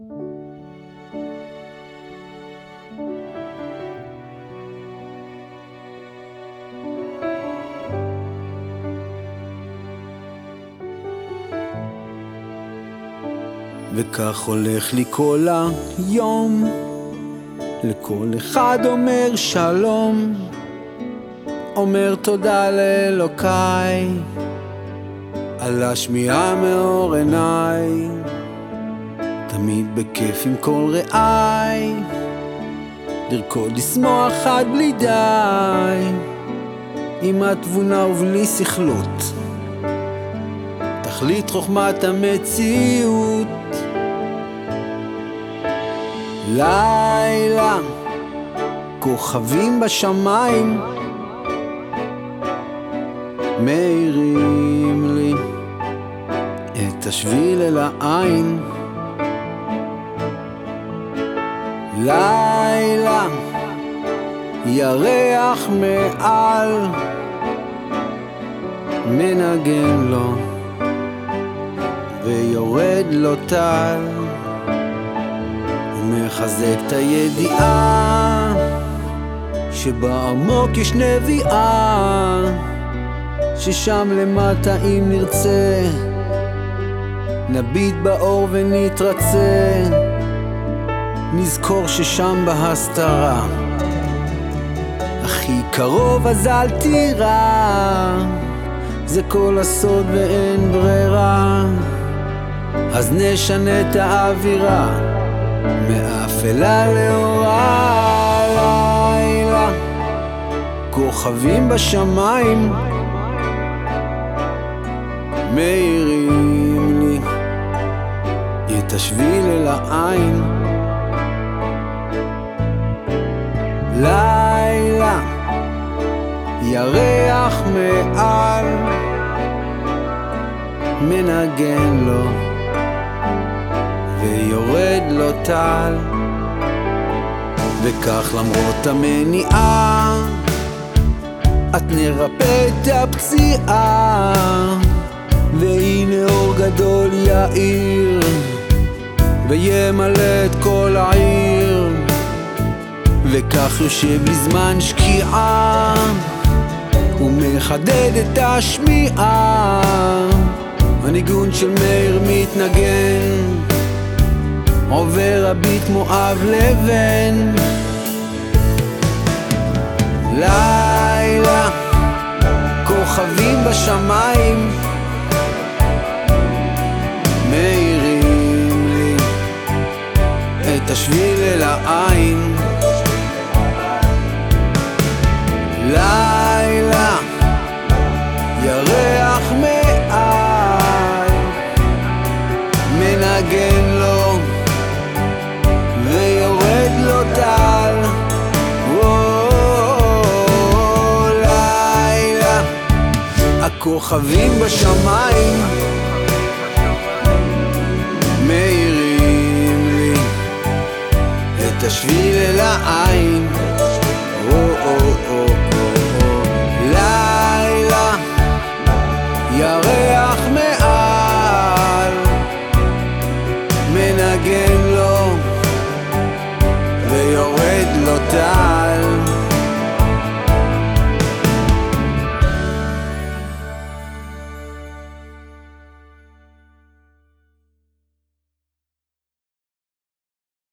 וכך הולך לי כל היום, לכל אחד אומר שלום, אומר תודה לאלוקיי, על השמיעה מאור עיניי, תמיד בכיף עם כל רעיי, לרקוד לשמוח עד בלי די, עם התבונה ובלי סכלות. תכלית חוכמת המציאות. לילה, כוכבים בשמיים. מאירים לי את השביל אל העין לילה, ירח מעל מנגן לו ויורד לו טל ומחזק את הידיעה שבעמוק יש נביאה ששם למטה אם נרצה נביט באור ונתרצה נזכור ששם בהסתרה. הכי קרוב אז אל תירא. זה כל הסוד ואין ברירה. אז נשנה את האווירה. מאפלה לאורה לילה כוכבים בשמיים. מאירים לי את השביל אל העין ירח מעל מנגן לו ויורד לו טל. וכך למרות המניעה את נרפא את הפציעה. והנה אור גדול יאיר וימלא את כל העיר. וכך יושב בזמן שקיעה ומחדד את השמיעה. הניגון של מאיר מתנגן. עובר הביט כמו אב לבן. לילה כוכבים בשמיים. מאירים לי את השביל אל העין. לילה ירח מעל מנגן לו ויורד לו טל. לילה. הכוכבים בשמיים מאירים לי את השביל אל העין Yahweh